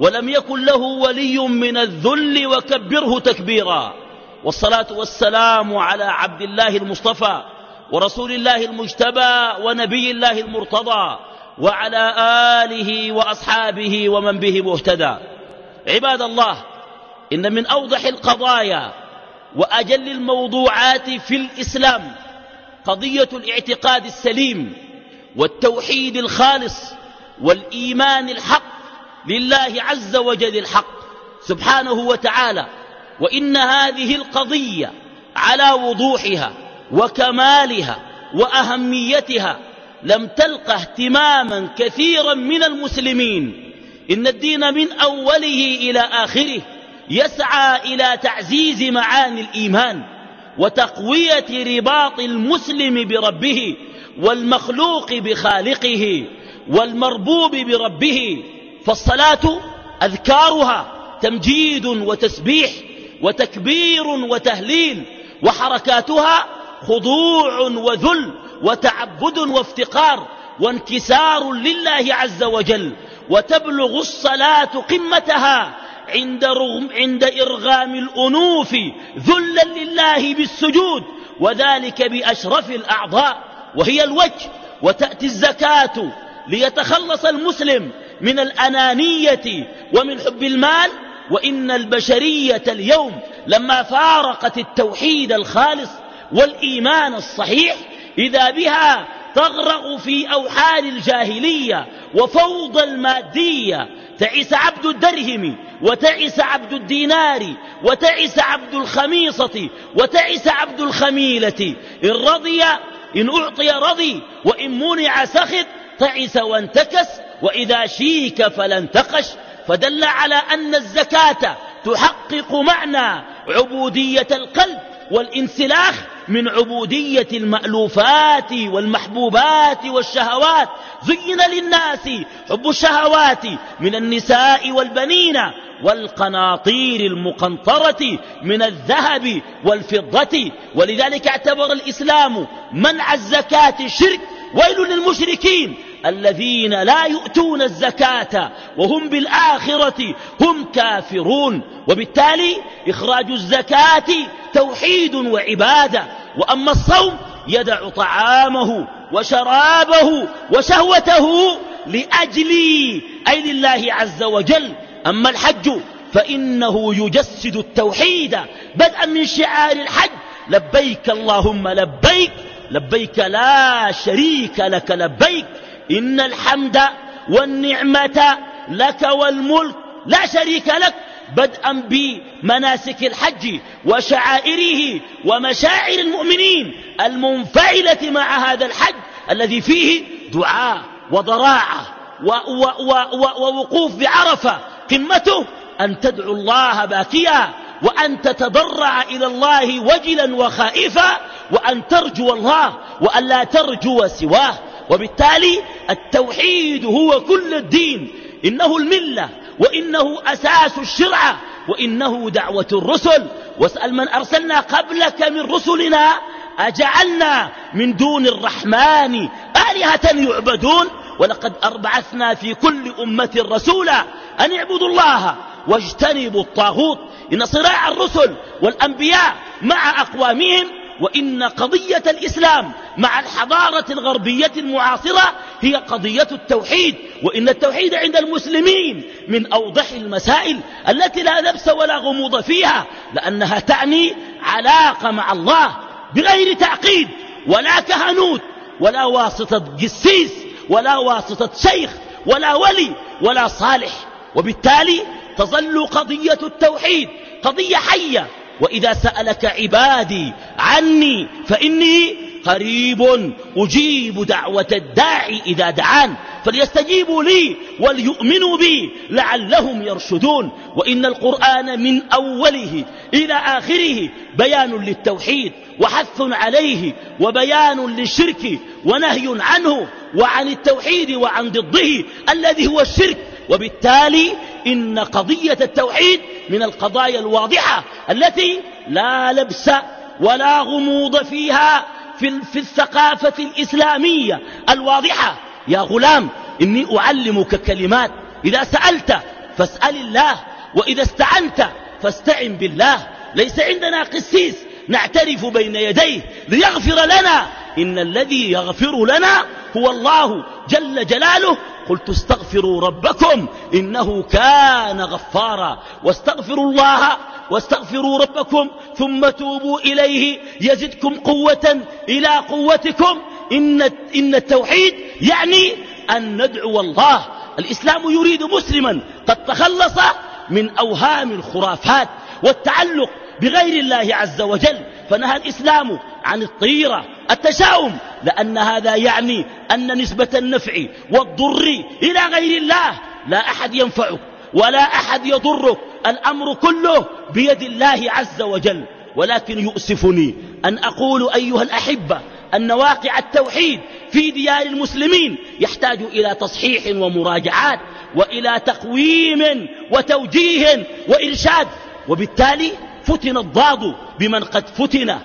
ولم يكن له ولي من الذل وكبره تكبيرا. والصلاة والسلام على عبد الله المصطفى ورسول الله المجتبى ونبي الله المرتضى وعلى آله وأصحابه ومن به مهتدى. عباد الله إن من أوضح القضايا وأجل الموضوعات في الإسلام قضية الاعتقاد السليم والتوحيد الخالص والإيمان الحق لله عز وجل الحق سبحانه وتعالى وإن هذه القضية على وضوحها وكمالها وأهميتها لم تلق اهتماما كثيرا من المسلمين. إن الدين من أوله إلى آخره يسعى إلى تعزيز معاني الإيمان وتقوية رباط المسلم بربه والمخلوق بخالقه والمربوب بربه فالصلاة أذكارها تمجيد وتسبيح وتكبير وتهليل وحركاتها خضوع وذل وتعبد وافتقار وانكسار لله عز وجل وتبلغ الصلاة قمتها عند, رغم عند إرغام الأنوف ذلا لله بالسجود وذلك بأشرف الأعضاء وهي الوجه وتأتي الزكاة ليتخلص المسلم من الأنانية ومن حب المال وإن البشرية اليوم لما فارقت التوحيد الخالص والإيمان الصحيح إذا بها تغرق في أوحال الجاهلية وفوضى المادية تعس عبد الدرهم وتعس عبد الدينار وتعس عبد الخميصة وتعس عبد الخميلة إن رضي إن أعطي رضي وإن منع سخط تعس وانتكس وإذا شيك فلا انتقش فدل على أن الزكاة تحقق معنى عبودية القلب والانسلاخ من عبودية المألوفات والمحبوبات والشهوات. زين للناس حب الشهوات من النساء والبنين والقناطير المقنطرة من الذهب والفضة. ولذلك اعتبر الإسلام منع الزكاة شرك. ويل للمشركين الذين لا يؤتون الزكاة وهم بالآخرة هم كافرون. وبالتالي إخراج الزكاة توحيد وعبادة. وأما الصوم يدع طعامه وشرابه وشهوته لأجلي أي لله عز وجل. أما الحج فإنه يجسد التوحيد. بدءا من شعار الحج لبيك اللهم لبيك لبيك لا شريك لك لبيك. إن الحمد والنعمة لك والملك لا شريك لك بدءا بمناسك الحج وشعائره ومشاعر المؤمنين المنفعلة مع هذا الحج الذي فيه دعاء وضراعة ووقوف بعرفة قمته أن تدعو الله باكيا وأن تتضرع إلى الله وجلا وخائفا وأن ترجو الله وأن لا ترجو سواه. وبالتالي التوحيد هو كل الدين. إنه الملة وإنه أساس الشرعة وإنه دعوة الرسل. واسأل من أرسلنا قبلك من رسلنا أجعلنا من دون الرحمن آلهة يعبدون. ولقد أربعثنا في كل أمة رسولا أن اعبدوا الله واجتنبوا الطاغوت. إن صراع الرسل والأنبياء مع أقوامهم وإن قضية الإسلام مع الحضارة الغربية المعاصرة هي قضية التوحيد وإن التوحيد عند المسلمين من أوضح المسائل التي لا لبس ولا غموض فيها لأنها تعني علاقة مع الله بغير تعقيد ولا كهنوت ولا واسطة قسيس ولا واسطة شيخ ولا ولي ولا صالح. وبالتالي تظل قضية التوحيد قضية حية وإذا سألك عبادي عني فإني قريب أجيب دعوة الداعي إذا دعان. فليستجيبوا لي وليؤمنوا بي لعلهم يرشدون. وإن القرآن من أوله إلى آخره بيان للتوحيد وحث عليه وبيان للشرك ونهي عنه وعن التوحيد وعن ضده الذي هو الشرك. وبالتالي إن قضية التوحيد من القضايا الواضحة التي لا لبس ولا غموض فيها في, في الثقافة الإسلامية الواضحة. يا غلام إني أعلمك كلمات. إذا سألت فاسأل الله وإذا استعنت فاستعن بالله. ليس عندنا قسيس نعترف بين يديه ليغفر لنا. إن الذي يغفر لنا هو الله جل جلاله قلت استغفروا ربكم إنه كان غفارا. واستغفروا الله واستغفروا ربكم ثم توبوا إليه. يزدكم قوة إلى قوتكم. إن, إن التوحيد يعني أن ندعو الله. الإسلام يريد مسلما قد تخلص من أوهام الخرافات والتعلق بغير الله عز وجل. فنهى الإسلام عن الطيرة التشاؤم لأن هذا يعني أن نسبة النفع والضر إلى غير الله لا أحد ينفعك ولا أحد يضرك الأمر كله بيد الله عز وجل. ولكن يؤسفني أن أقول أيها الأحبة أن واقع التوحيد في ديار المسلمين يحتاج إلى تصحيح ومراجعات وإلى تقويم وتوجيه وإرشاد. وبالتالي فتن الضاد بمن قد فتن.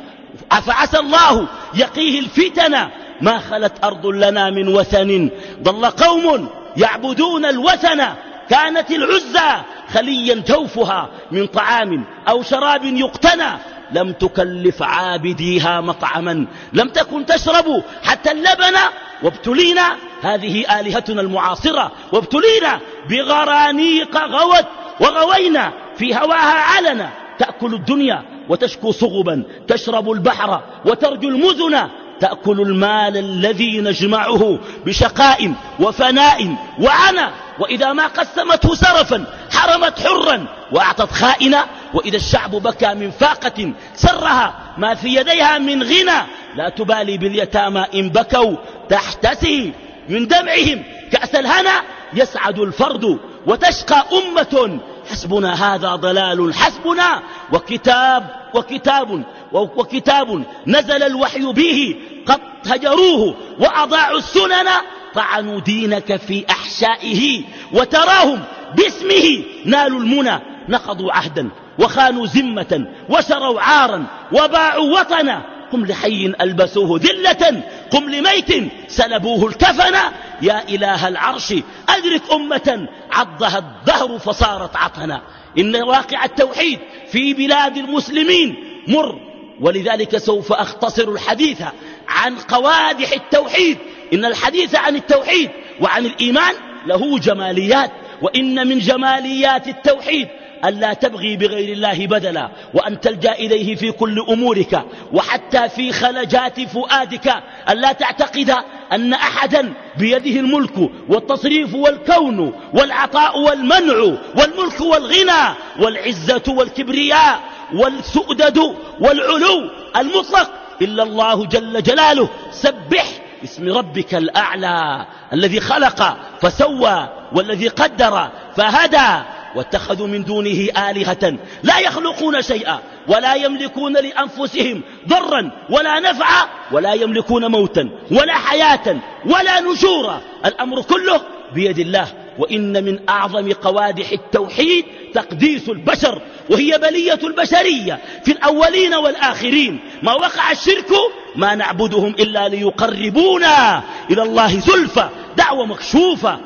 أفعسى الله يقيه الفتن ما خلت أرض لنا من وثن. ضل قوم يعبدون الوثن. كانت العزى خليا جوفها من طعام أو شراب يقتنى. لم تكلف عابديها مطعما. لم تكن تشرب حتى اللبن. وابتلينا. هذه آلهتنا المعاصرة. وابتلينا بغرانيق غوت. وغوينا في هواها علنا. تأكل الدنيا. وتشكو صغبا تشرب البحر وترجو المزن تأكل المال الذي نجمعه بشقاء وفناء وعنا. وإذا ما قسمته سرفا حرمت حرا وأعطت خائنا. وإذا الشعب بكى من فاقة سرها ما في يديها من غنى. لا تبالي باليتامى إن بكوا تحتسي من دمعهم. كأس الهنا يسعد الفرد وتشقى أمة حسبنا هذا ضلال حسبنا وكتاب وكتاب وكتاب نزل الوحي به قد هجروه وأضاعوا السنن طعنوا دينك في أحشائه وتراهم باسمه نالوا المنى نقضوا عهدا وخانوا ذمة وشروا عارا وباعوا وطنا قم لحي ألبسوه ذلة قم لميت سلبوه الكفن. يا إله العرش أدرك أمة عضها الدهر فصارت عطنا. إن واقع التوحيد في بلاد المسلمين مر ولذلك سوف أختصر الحديث عن قوادح التوحيد. إن الحديث عن التوحيد وعن الإيمان له جماليات وإن من جماليات التوحيد ألا تبغي بغير الله بدلا وأن تلجأ إليه في كل أمورك وحتى في خلجات فؤادك. ألا تعتقد أن أحدا بيده الملك والتصريف والكون والعطاء والمنع والملك والغنى والعزة والكبرياء والسؤدد والعلو المطلق إلا الله جل جلاله. سبح اسم ربك الأعلى الذي خلق فسوى والذي قدر فهدى واتخذوا من دونه آلهة لا يخلقون شيئا ولا يملكون لأنفسهم ضرا ولا نفعا ولا يملكون موتا ولا حياة ولا نشورا. الأمر كله بيد الله. وإن من أعظم قوادح التوحيد تقديس البشر وهي بلية البشرية في الأولين والآخرين. ما وقع الشرك ما نعبدهم إلا ليقربونا إلى الله زلفى. دعوة مكشوفة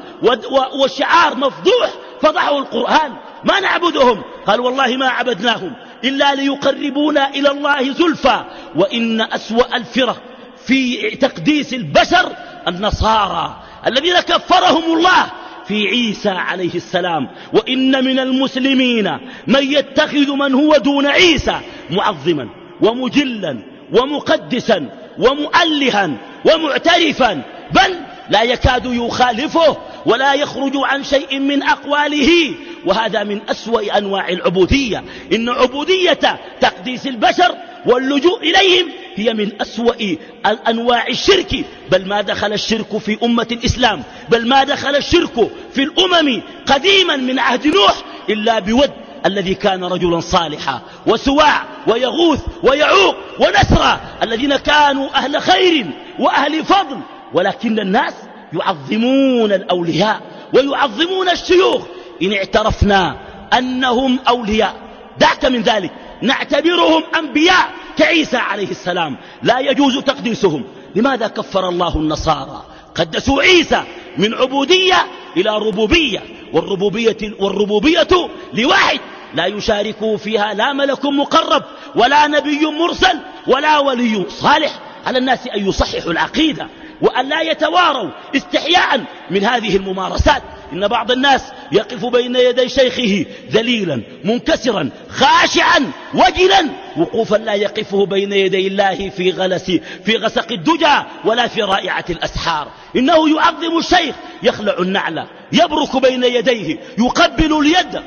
وشعار مفضوح فضحوا القرآن. ما نعبدهم؟ قال والله ما عبدناهم إلا ليقربونا إلى الله زلفى. وإن أسوأ الفرق في تقديس البشر النصارى الذين كفرهم الله في عيسى عليه السلام. وإن من المسلمين من يتخذ من هو دون عيسى معظما ومجلا ومقدسا ومؤلها ومعترفا بل لا يكاد يخالفه ولا يخرج عن شيء من أقواله. وهذا من أسوأ أنواع العبودية. إن عبودية تقديس البشر واللجوء إليهم هي من أسوأ أنواع الشرك. بل ما دخل الشرك في أمة الإسلام بل ما دخل الشرك في الأمم قديما من عهد نوح إلا بود الذي كان رجلا صالحا وسواع ويغوث ويعوق ونسرا. الذين كانوا أهل خير وأهل فضل. ولكن الناس يعظمون الأولياء ويعظمون الشيوخ. إن اعترفنا أنهم أولياء دعك من ذلك. نعتبرهم أنبياء كعيسى عليه السلام. لا يجوز تقديسهم. لماذا كفر الله النصارى؟ قدسوا عيسى من عبودية إلى ربوبية. والربوبية, والربوبية لواحد. لا يشارك فيها لا ملك مقرب ولا نبي مرسل ولا ولي صالح. على الناس أن يصححوا العقيدة. وأن لا يتواروا استحياء من هذه الممارسات. إن بعض الناس يقف بين يدي شيخه ذليلا منكسرا خاشعا وجلا. وقوفا لا يقفه بين يدي الله في غلس في غسق الدجى ولا في رائعة الأسحار. إنه يعظم الشيخ يخلع النعل يبرك بين يديه يقبل اليد.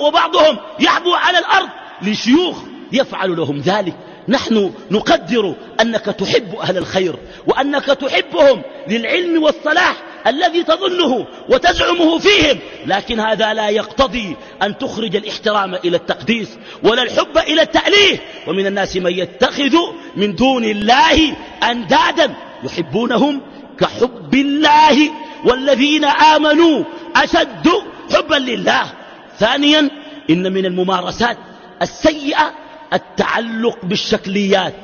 وبعضهم يحبو على الأرض لشيوخ يفعل لهم ذلك. نحن نقدر أنك تحب أهل الخير وأنك تحبهم للعلم والصلاح الذي تظنه وتزعمه فيهم لكن هذا لا يقتضي أن تخرج الاحترام إلى التقديس ولا الحب إلى التأليه. ومن الناس من يتخذ من دون الله أندادا يحبونهم كحب الله والذين آمنوا أشد حبا لله. ثانيا إن من الممارسات السيئة التعلق بالشكليات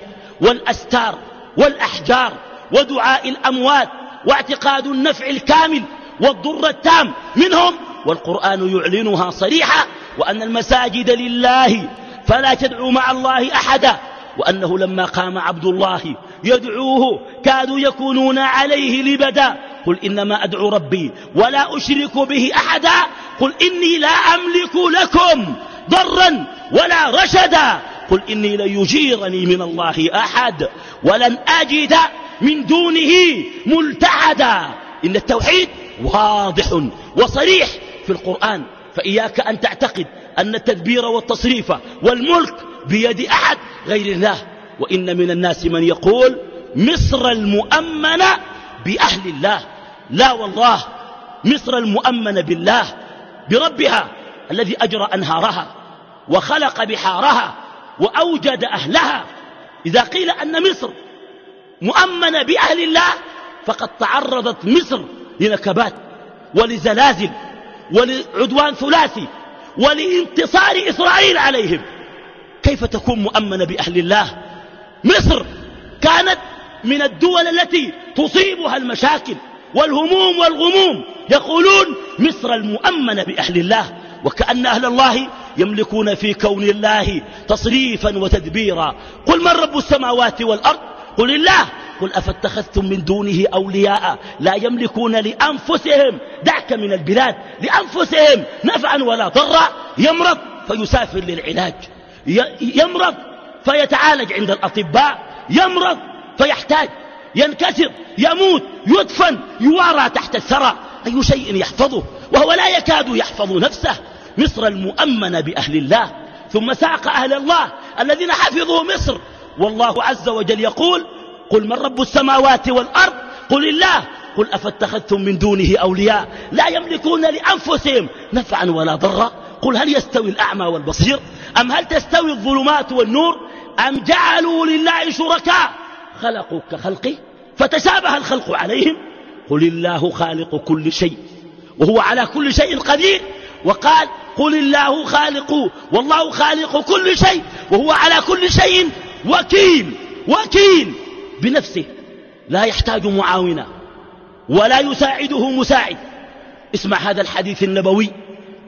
والأستار والأحجار ودعاء الأموات واعتقاد النفع الكامل والضر التام منهم والقرآن يعلنها صريحة وأن المساجد لله فلا تدعوا مع الله أحدا وأنه لما قام عبد الله يدعوه كادوا يكونون عليه لبدا قل إنما أدعو ربي ولا أشرك به أحدا قل إني لا أملك لكم ضرا ولا رشدا. قل إني لن يجيرني من الله أحد ولن أجد من دونه ملتحدا. إن التوحيد واضح وصريح في القرآن. فإياك أن تعتقد أن التدبير والتصريف والملك بيد أحد غير الله. وإن من الناس من يقول مصر المؤمنة بأهل الله. لا والله مصر المؤمنة بالله بربها الذي أجرى أنهارها وخلق بحارها. وأوجد أهلها. إذا قيل أن مصر مؤمنة بأهل الله فقد تعرضت مصر لنكبات ولزلازل ولعدوان ثلاثي ولانتصار إسرائيل عليهم. كيف تكون مؤمنة بأهل الله؟ مصر كانت من الدول التي تصيبها المشاكل والهموم والغموم. يقولون مصر المؤمنة بأهل الله وكأن أهل الله يملكون في كون الله تصريفا وتدبيرا. قل من رب السماوات والأرض؟ قل الله. قل أفاتخذتم من دونه أولياء لا يملكون لأنفسهم. دعك من البلاد. لأنفسهم. نفعا ولا ضرا. يمرض فيسافر للعلاج. يمرض فيتعالج عند الأطباء. يمرض فيحتاج. ينكسر. يموت. يدفن. يوارى تحت الثرى. أي شيء يحفظه؟ وهو لا يكاد يحفظ نفسه. مصر المؤمنة بأهل الله ثم ساق أهل الله الذين حفظوا مصر. والله عز وجل يقول قل من رب السماوات والأرض؟ قل الله. قل أفاتخذتم من دونه أولياء؟ لا يملكون لأنفسهم نفعا ولا ضرا. قل هل يستوي الأعمى والبصير؟ أم هل تستوي الظلمات والنور؟ أم جعلوا لله شركاء؟ خلقوا كخلقه فتشابه الخلق عليهم. قل الله خالق كل شيء وهو على كل شيء قدير. وقال قل الله خالق والله خالق كل شيء وهو على كل شيء وكيل وكيل. بنفسه. لا يحتاج معاونا ولا يساعده مساعد. اسمع هذا الحديث النبوي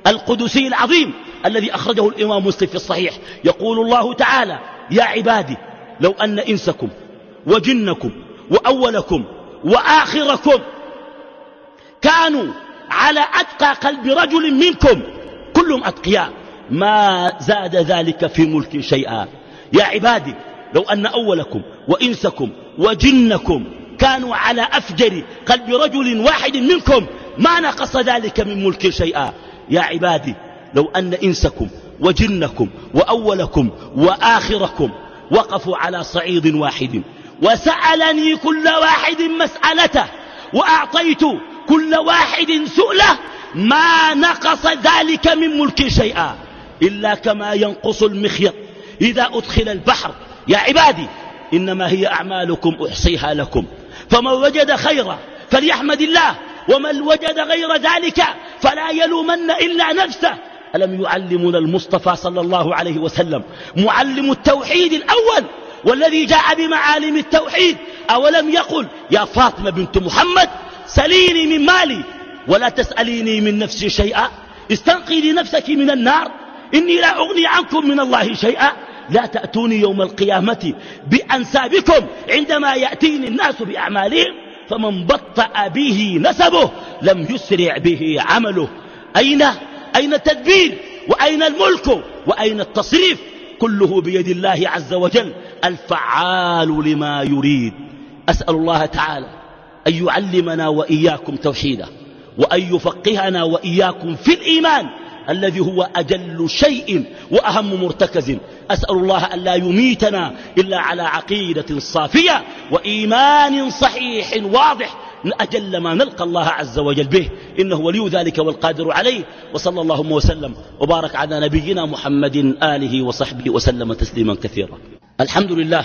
القدسي العظيم الذي أخرجه الإمام مسلم في الصحيح. يقول الله تعالى يا عبادي لو أن إنسكم وجنكم وأولكم وآخركم كانوا على أتقى قلب رجل منكم كلهم أتقياء. ما زاد ذلك في ملك شيئا. يا عبادي لو أن أولكم وإنسكم وجنكم كانوا على أفجر قلب رجل واحد منكم ما نقص ذلك من ملك شيئا. يا عبادي لو أن إنسكم وجنكم وأولكم وآخركم وقفوا على صعيد واحد وسألني كل واحد مسألته وأعطيت كل واحد سؤله ما نقص ذلك من ملك شيئا إلا كما ينقص المخيط. إذا أدخل البحر يا عبادي إنما هي أعمالكم أحصيها لكم. فمن وجد خيرا فليحمد الله ومن وجد غير ذلك فلا يلومن إلا نفسه. ألم يعلمنا المصطفى صلى الله عليه وسلم معلم التوحيد الأول والذي جاء بمعالم التوحيد أولم يقل يا فاطمة بنت محمد سليني من مالي ولا تسأليني من نفسي شيئا. استنقي لنفسك من النار. إني لا أغني عنكم من الله شيئا. لا تأتوني يوم القيامة بأنسابكم. عندما يأتيني الناس بأعمالهم فمن بطأ به نسبه لم يسرع به عمله. أين؟ أين التدبير؟ وأين الملك؟ وأين التصريف؟ كله بيد الله عز وجل. الفعال لما يريد. أسأل الله تعالى أن يعلمنا وإياكم توحيده. وأن يفقهنا وإياكم في الإيمان الذي هو أجل شيء وأهم مرتكز. أسأل الله أن لا يميتنا إلا على عقيدة صافية وإيمان صحيح واضح. أجل ما نلقى الله عز وجل به. إنه ولي ذلك والقادر عليه. وصلى اللهم وسلم. وبارك على نبينا محمد آله وصحبه وسلم تسليما كثيرا. الحمد لله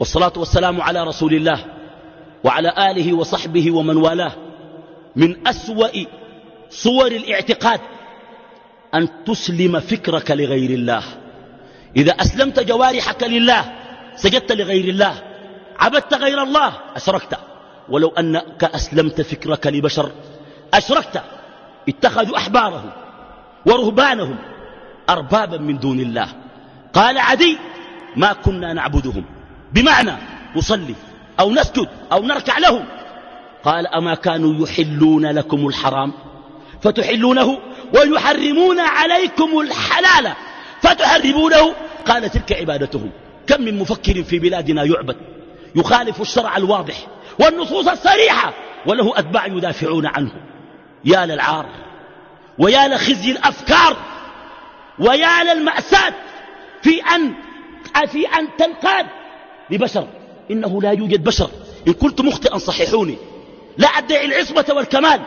والصلاة والسلام على رسول الله وعلى آله وصحبه ومن والاه. من أسوأ صور الاعتقاد أن تسلم فكرك لغير الله. إذا أسلمت جوارحك لله سجدت لغير الله عبدت غير الله أشركت. ولو أنك أسلمت فكرك لبشر أشركت. اتخذوا أحبارهم ورهبانهم أربابا من دون الله. قال عدي ما كنا نعبدهم. بمعنى نصلي أو نسجد أو نركع لهم. قال أما كانوا يحلون لكم الحرام فتحلونه ويحرمون عليكم الحلال فتحرمونه قال تلك عبادتهم كم من مفكر في بلادنا يعبد يخالف الشرع الواضح والنصوص الصريحة وله أتباع يدافعون عنه يا للعار ويا لخزي الأفكار ويا للمأساة في أن, في أن تنقاد لبشر إنه لا يوجد بشر إن كنت مخطئا صححوني لا أدعي العصمة والكمال.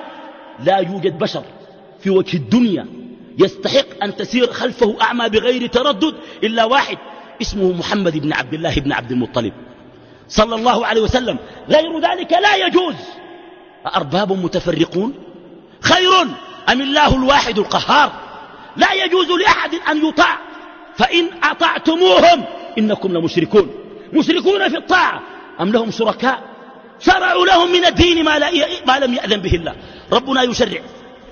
لا يوجد بشر في وجه الدنيا يستحق أن تسير خلفه أعمى بغير تردد إلا واحد اسمه محمد بن عبد الله بن عبد المطلب. صلى الله عليه وسلم. غير ذلك لا يجوز. أرباب متفرقون؟ خير أم الله الواحد القهار؟ لا يجوز لأحد أن يطاع فإن أطعتموهم إنكم لمشركون. مشركون في الطاعة أم لهم شركاء؟ شرعوا لهم من الدين ما, لا ما لم يأذن به الله. ربنا يشرع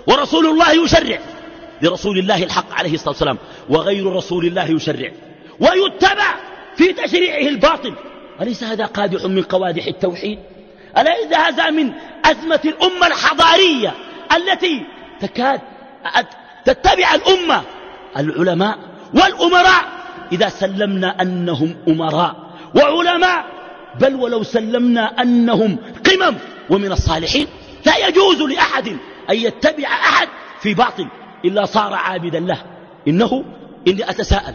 ورسول الله يشرع لرسول الله الحق عليه الصلاة والسلام وغير رسول الله يشرع. ويتبع في تشريعه الباطل. أليس هذا قادح من قوادح التوحيد؟ أليس هذا من أزمة الأمة الحضارية التي تكاد تتبع الأمة؟ العلماء والأمراء. إذا سلمنا أنهم أمراء. وعلماء بل ولو سلمنا أنهم قمم ومن الصالحين لا يجوز لأحد أن يتبع أحد في باطل إلا صار عابدا له. إنه إني أتساءل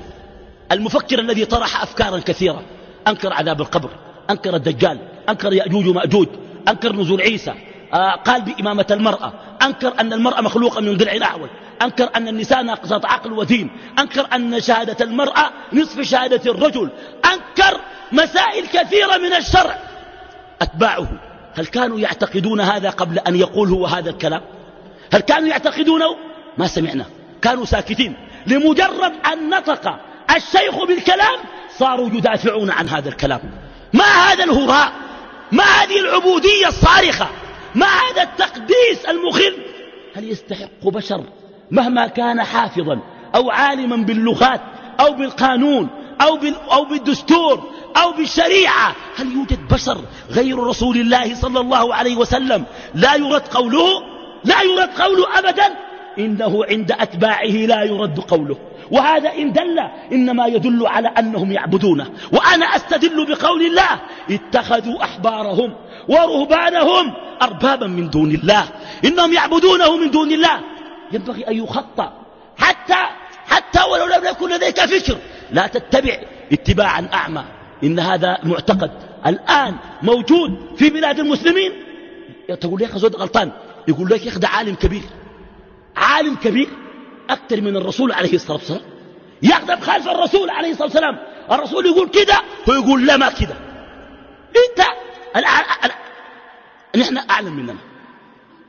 المفكر الذي طرح أفكارا كثيرة أنكر عذاب القبر أنكر الدجال أنكر يأجوج ومأجوج أنكر نزول عيسى آه قال بإمامة المرأة أنكر أن المرأة مخلوقة من ضلع الأعوج أنكر أن النساء ناقصة عقل ودين أنكر أن شهادة المرأة نصف شهادة الرجل أنكر مسائل كثيرة من الشرع. أتباعه. هل كانوا يعتقدون هذا قبل أن يقول هو هذا الكلام؟ هل كانوا يعتقدونه؟ ما سمعنا. كانوا ساكتين. لمجرد أن نطق الشيخ بالكلام صاروا يدافعون عن هذا الكلام. ما هذا الهراء؟ ما هذه العبودية الصارخة؟ ما هذا التقديس المخل هل يستحق بشر مهما كان حافظا أو عالما باللغات أو بالقانون أو, بال أو بالدستور أو بالشريعة. هل يوجد بشر غير رسول الله صلى الله عليه وسلم لا يرد قوله؟ لا يرد قوله أبدا. إنه عند أتباعه لا يرد قوله. وهذا إن دل إنما يدل على أنهم يعبدونه. وأنا أستدل بقول الله اتخذوا أحبارهم ورهبانهم أربابا من دون الله. إنهم يعبدونه من دون الله. ينبغي أن يخطى حتى حتى ولو لم يكن لديك فكر. لا تتبع اتباعا أعمى. إن هذا معتقد. الآن موجود في بلاد المسلمين. تقول لك زود غلطان. يقول لك يا عالم كبير. عالم كبير. أكثر من الرسول عليه الصلاة والسلام. يقدم خلف الرسول عليه الصلاة والسلام. الرسول يقول كده هو يقول لا ما كده. أنت نحن أعلم مننا.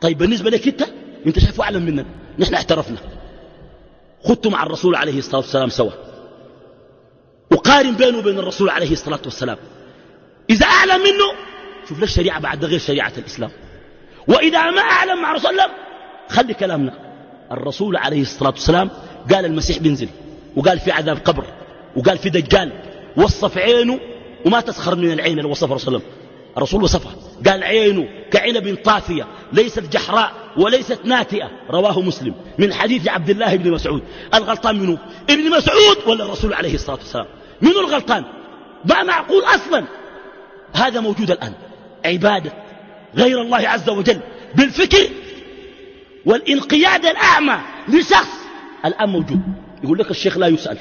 طيب بالنسبة لك أنت أنت شايفه أعلم مننا. نحن اعترفنا. خدت مع الرسول عليه الصلاة والسلام سوا. وقارن بينه وبين الرسول عليه الصلاة والسلام. إذا أعلم منه شوف له الشريعة بعد غير شريعة الإسلام. وإذا ما أعلم مع رسول الله خلي كلامنا. الرسول عليه الصلاة والسلام قال المسيح بينزل وقال في عذاب قبر وقال في دجال وصف عينه وما تسخر من العين اللي وصفها رسول الله الرسول وصفها. قال عينه كعنب طافية ليست جحراء وليست ناتئة. رواه مسلم من حديث عبد الله بن مسعود. الغلطان منه ابن مسعود ولا الرسول عليه الصلاة والسلام. منه الغلطان. ما معقول أصلا. هذا موجود الآن. عبادة غير الله عز وجل بالفكر والانقياد الأعمى لشخص الآن موجود. يقول لك الشيخ لا يسأل.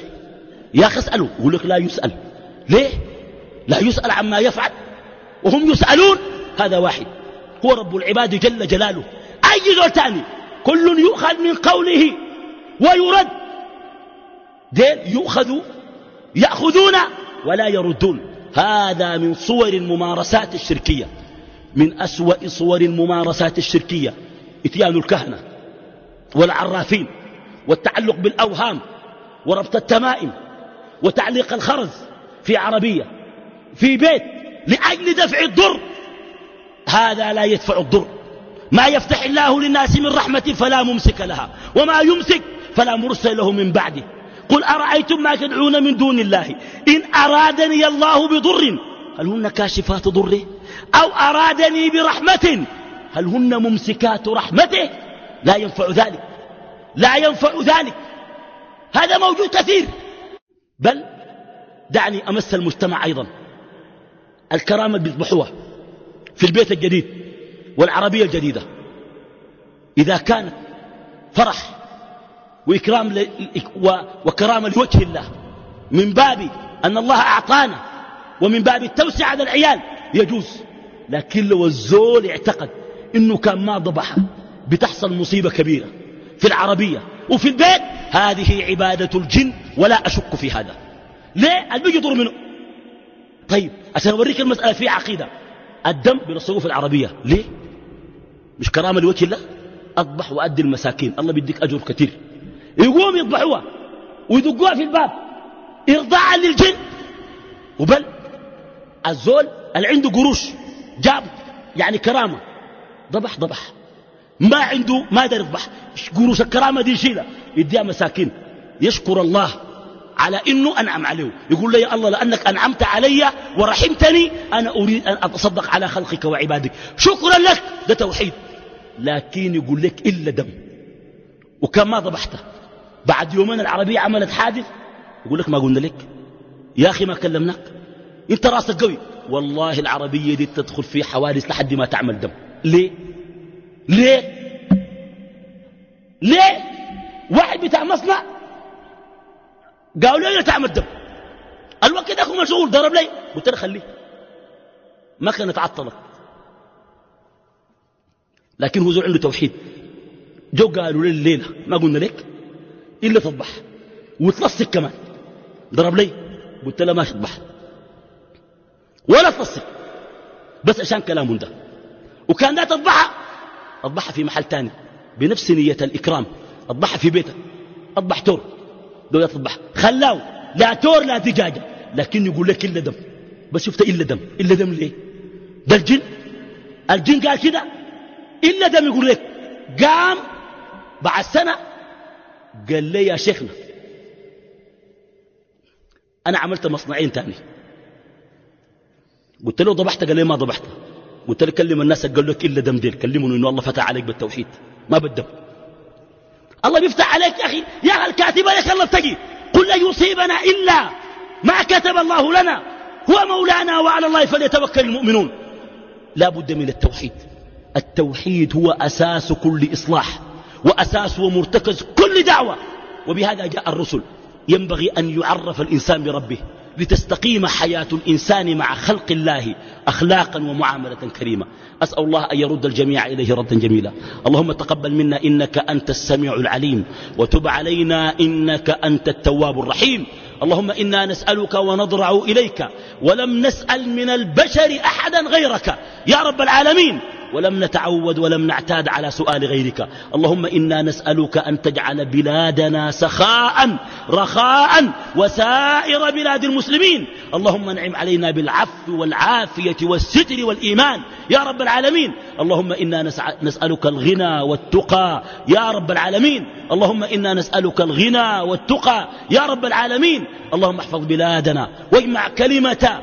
يا أخي اسأله. يقول لك لا يسأل. ليه؟ لا يسأل عما يفعل. وهم يسألون. هذا واحد. هو رب العباد جل جلاله. أي ذو تاني؟ كل يؤخذ من قوله ويرد. ديل يؤخذ يأخذون ولا يردون. هذا من صور الممارسات الشركية من أسوأ صور الممارسات الشركية إتيان الكهنة والعرافين والتعلق بالأوهام وربط التمائم وتعليق الخرز في عربية في بيت لأجل دفع الضر. هذا لا يدفع الضر. ما يفتح الله للناس من رحمة فلا ممسك لها وما يمسك فلا مرسل له من بعده. قل أرأيتم ما تدعون من دون الله؟ إن أرادني الله بضر هل هن كاشفات ضره؟ أو أرادني برحمة هل هن ممسكات رحمته؟ لا ينفع ذلك لا ينفع ذلك هذا موجود كثير. بل دعني أمس المجتمع أيضا الكرامة اللي بيذبحوها في البيت الجديد والعربية الجديدة. إذا كانت فرح وإكرام ل... وكرامة لوجه الله من باب أن الله أعطانا ومن باب التوسع على العيال يجوز. لكن لو الزول اعتقد إنه كان ما ضبح بتحصل مصيبة كبيرة في العربية وفي البيت هذه عبادة الجن ولا أشك في هذا. ليه؟ البيجي يضر منه. طيب عشان أوريك المسألة في عقيدة. الدم بنصروه في العربية. ليه؟ مش كرامة لوجه الله؟ أضبح وأدي المساكين. الله بيديك أجر كثير يقوم يذبحوها ويدقوها في الباب. إرضاعا للجن. وبل الزول اللي عنده قروش جاب يعني كرامة. ضبح ضبح. ما عنده ما دار يذبح قروش الكرامة دي يشيلها يديها مساكين. يشكر الله على إنه أنعم عليه يقول لي يا الله لأنك أنعمت علي ورحمتني أنا أريد أن أتصدق على خلقك وعبادك. شكرا لك. ده توحيد. لكن يقول لك إلا دم. وكم ما ذبحته بعد يومين العربية عملت حادث يقول لك ما قلنا لك. يا أخي ما كلمناك. أنت راسك قوي. والله العربية دي تدخل في حوادث لحد ما تعمل دم. ليه؟ ليه؟ ليه؟ واحد بتاع مصنع قالوا لي تعمل دم؟ الوقت ده مشغول ضرب لي. قلت له خليه. ما كانت عطلت. لكن هو عنده توحيد. جو قالوا لي الليلة. ما قلنا لك. إلا تضبح وتلصق كمان. ضرب لي. قلت له ما تضبح ولا تلصق بس عشان كلام ده. وكان لا تضبحها اضبحها في محل تاني. بنفس نية الإكرام. اضبحها في بيتك اضبح تور. دولة تضبح خلاو. لا تور لا دجاجة. لكن يقول لك إلا دم. بس شفت إلا دم. إلا دم ليه؟ ده الجن. الجن قال كده. إلا دم يقول لك. قام بعد سنة قال لي يا شيخنا أنا عملت مصنعين تاني. قلت له ضبحت؟ قال لي ما ضبحت. قلت له كلم الناس قال لك إلا دم ديل. كلمهم إنه الله فتح عليك بالتوحيد. ما بالدم. الله بيفتح عليك يا أخي. يا أخي الكاتبة لك الله تجي قل لن يصيبنا إلا ما كتب الله لنا. هو مولانا وعلى الله فليتوكل المؤمنون. لا بد من التوحيد. التوحيد هو أساس كل إصلاح. وأساس ومرتكز كل دعوة. وبهذا جاء الرسل. ينبغي أن يعرف الإنسان بربه لتستقيم حياة الإنسان مع خلق الله أخلاقا ومعاملة كريمة. أسأل الله أن يرد الجميع إليه ردا جميلا. اللهم تقبل منا إنك أنت السميع العليم. وتب علينا إنك أنت التواب الرحيم. اللهم إنا نسألك ونضرع إليك. ولم نسأل من البشر أحدا غيرك. يا رب العالمين. ولم نتعود ولم نعتاد على سؤال غيرك. اللهم إنا نسألك أن تجعل بلادنا سخاء رخاء وسائر بلاد المسلمين. اللهم انعم علينا بالعفو والعافية والستر والإيمان. يا رب العالمين. اللهم إنا نسألك الغنى والتقى. يا رب العالمين. اللهم إنا نسألك الغنى والتقى. يا رب العالمين. اللهم احفظ بلادنا. واجمع كلمة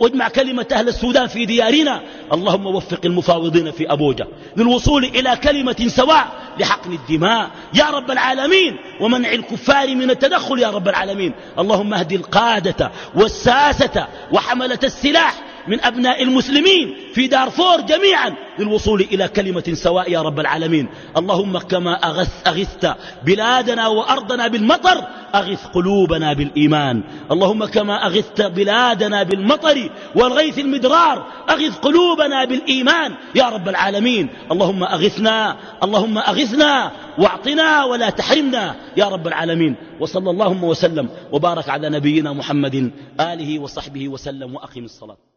واجمع كلمة أهل السودان في ديارنا. اللهم وفق المفاوضين في أبوجة للوصول إلى كلمة سواء لحقن الدماء. يا رب العالمين ومنع الكفار من التدخل يا رب العالمين. اللهم اهد القادة والساسة وحملة السلاح من أبناء المسلمين في دارفور جميعا للوصول إلى كلمة سواء يا رب العالمين. اللهم كما أغث أغثت بلادنا وأرضنا بالمطر أغث قلوبنا بالإيمان. اللهم كما أغثت بلادنا بالمطر والغيث المدرار أغث قلوبنا بالإيمان يا رب العالمين. اللهم أغثنا اللهم أغثنا واعطنا ولا تحرمنا يا رب العالمين. وصلى اللهم وسلم وبارك على نبينا محمد آله وصحبه وسلم وأقم الصلاة.